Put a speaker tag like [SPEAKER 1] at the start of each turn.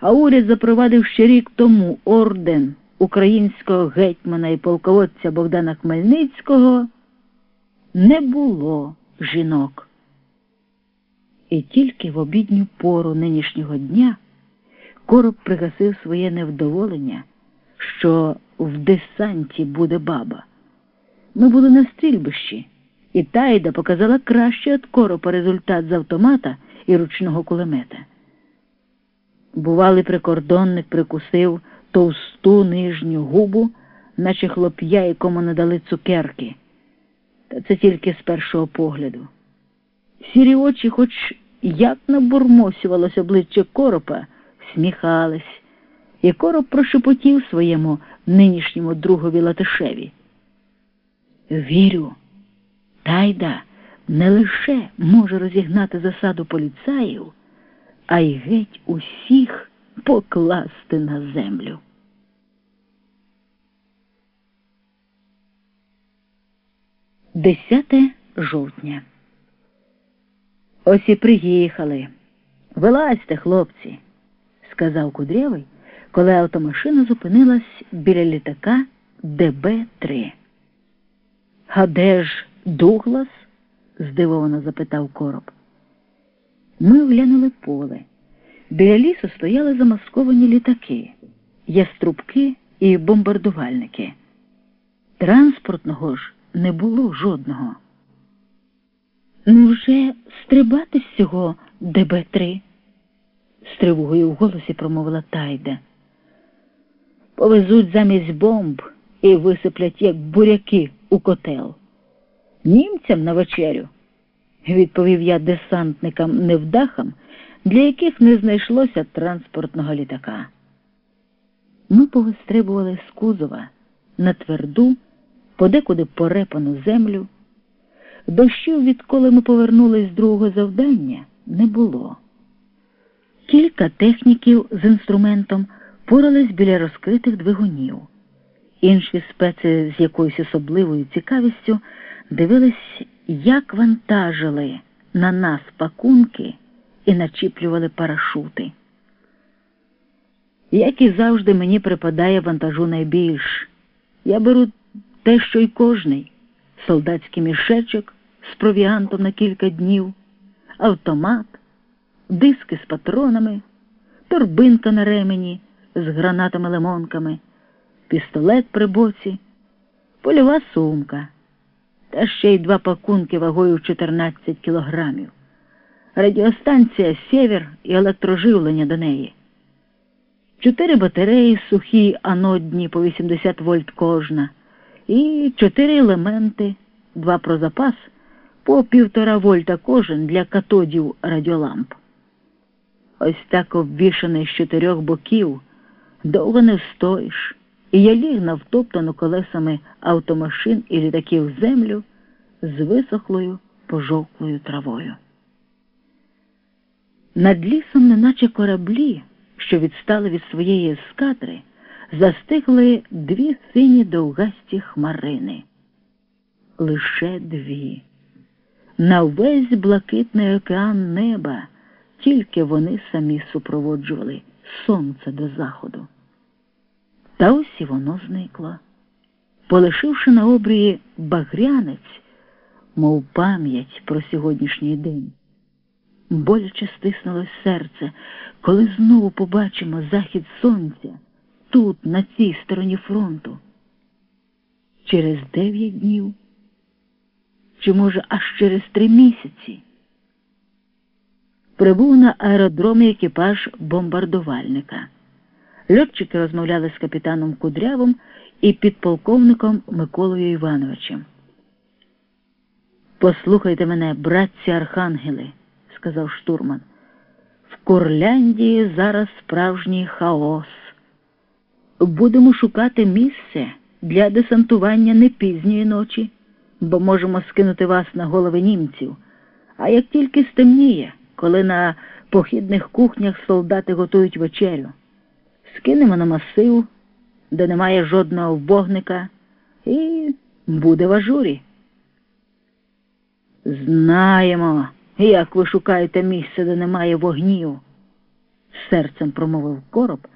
[SPEAKER 1] а уряд запровадив ще рік тому орден українського гетьмана і полководця Богдана Хмельницького, не було жінок. І тільки в обідню пору нинішнього дня короб пригасив своє невдоволення, що в десанті буде баба. Ми були на стрільбищі, і Тайда показала краще від коропа результат з автомата і ручного кулемета. Бувалий прикордонник прикусив товсту нижню губу, наче хлоп'я, якому надали цукерки. Та це тільки з першого погляду. Сірі очі, хоч як набурмосювалось обличчя коропа, сміхались, і короб прошепотів своєму нинішньому другові Латишеві. Вірю, тайда не лише може розігнати засаду поліцаїв, а й геть усіх покласти на землю. Десяте жовтня. Ось і приїхали. Вилазьте, хлопці, сказав кудрявий, коли автомашина зупинилась біля літака ДБ-3. А де ж Дуглас? здивовано запитав короб. Ми оглянули поле. Біля лісу стояли замасковані літаки, яструбки і бомбардувальники. Транспортного ж не було жодного. Ну, вже стрибати з цього ДБ-3? з тривогою в голосі промовила Тайда. Повезуть замість бомб і висиплять, як буряки у котел. Німцям на вечерю, відповів я десантникам невдахам, для яких не знайшлося транспортного літака. Ми повистрибували з кузова на тверду, подекуди порепану землю. Дощів, відколи ми повернулись з другого завдання, не було. Кілька техніків з інструментом порались біля розкритих двигунів. Інші спеці з якоюсь особливою цікавістю дивились, як вантажили на нас пакунки і начіплювали парашути. Як і завжди, мені припадає вантажу найбільш. Я беру те, що й кожний солдатський мішечок з провіантом на кілька днів, автомат, диски з патронами, торбинка на ремені з гранатами-лимонками, пістолет при боці, польова сумка, та ще й два пакунки вагою 14 кілограмів, радіостанція Сєвєр і електроживлення до неї. Чотири батареї сухі анодні по 80 вольт кожна, і чотири елементи, два про запас по півтора вольта кожен для катодів радіоламп. Ось так обвішаний з чотирьох боків, довго не встоїш, і я ліг на втоптану колесами автомашин і літаків землю з висохлою пожовклою травою. Над лісом, неначе кораблі, що відстали від своєї ескадри, застигли дві сині довгасті хмарини. Лише дві. На весь блакитний океан неба тільки вони самі супроводжували сонце до заходу. І воно зникло, полишивши на обрії багрянець, мов пам'ять про сьогоднішній день. Боляче стиснулось серце, коли знову побачимо захід сонця тут, на цій стороні фронту. Через дев'ять днів, чи, може, аж через три місяці. Прибув на аеродромі екіпаж бомбардувальника. Льотчики розмовляли з капітаном Кудрявим і підполковником Миколою Івановичем. Послухайте мене, братці архангели, сказав штурман. В Курляндії зараз справжній хаос. Будемо шукати місце для десантування не пізньої ночі, бо можемо скинути вас на голови німців. А як тільки стемніє, коли на похідних кухнях солдати готують вечерю, скинемо на масив, де немає жодного вогника, і буде в ажурі. Знаємо, як ви шукаєте місце, де немає вогнів, серцем промовив короб.